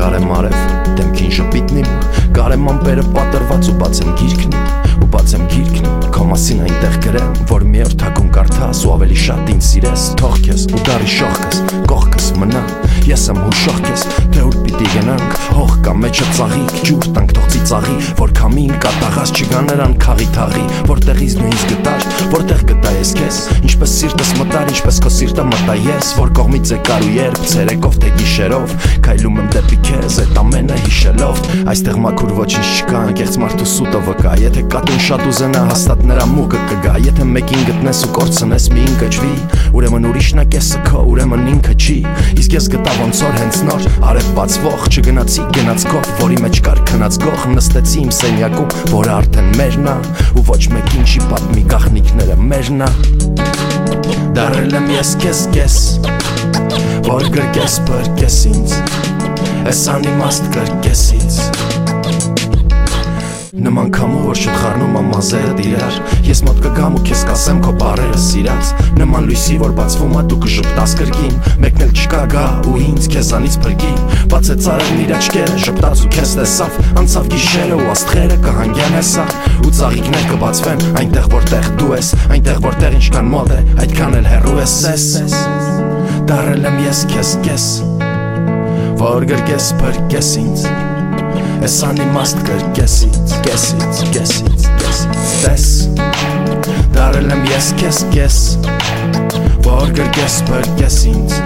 արև դեմքին շպիտնիմ Կարեմ ամպերը պատրված ու բացեմ գիրքն ու բացեմ գիրքն Քո մասին այնտեղ գրեմ, որ մի օր թակում կարդաս ու ավելի շատ ինձ սիրես Թող քեզ ու դարի շողքս, կողքս մնա Ես եմ հուշող քեզ, թե ուր պիտի գնանք Հող կա մեջը ծաղիկ, ջուր տանք թող ծիծաղի Որ քամին կատաղած չգա նրան քաղի թաղի Որտեղից նույնս գտար, որտեղ գտա ես քեզ Ինչպես սիրտս մտար, ինչպես քո սիրտը մտա ես Որ կողմից եկար ու երբ, ցերեկով թե գիշերով Քայլում եմ դեպի քեզ, այդ ամենը հիշելով Այստեղ մաքուր ոչինչ չկա, անկեղծ մարդու սուտը վկա Եթե կատուն շատ ուզենա, հաստատ նրա մուկը կգա Եթե մեկին գտնես ու կորցնես մի ինքջվի Ուրեմն ուրիշն է կեսը քո, ուրեմն ինքը չի Իսկ ես գտա ոնց որ հենց նոր արև բացվող Չգնացի գնացքով, որի մեջ կար քնած գող Նստեցի իմ սենյակում, որը արդեն մերն է Ու ոչ մեկին չի պատմի գախնիկները մերն է Դարել եմ ես կես կես Որ գրկես բրկես ինձ Ես անիմաստ գրկեսից Նման կամու որ շուտ խառնում եմ մազերը դիրար Ես մոտ կգամ ու քեզ կասեմ քո բարերը սիրած Նման լույսի որ բացվում է դու կժպտաս կրկին Մեկն էլ չկա գա ու ինձ քեզանից բրկի Բացեց արևն իր աչքերը շպտաց ու քեզ տեսավ Անցավ գիշերը ու աստղերը կհանգեն հեսա Ու ծաղիկներ կբացվեն այնտեղ որտեղ դու ես Այնտեղ որտեղ ինչքան մոտ է այդքան էլ հեռու ես ես դարել եմ ես քեզ քեզ որ գրկես բրկես ինձ ես անիմաստ գրկես ինձ քեսից քեսից քեսից տես դարել եմ ես քեզ քեզ որ գրկես բրկես ինձ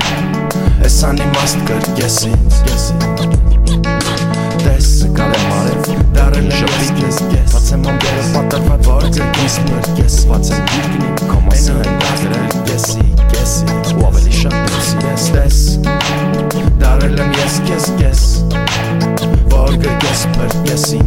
ես անիմաստ գրկես ինձ քեսից տես կարեմ արել դարել եմ ես քեզ կես կես Որ գրկես բրկեսի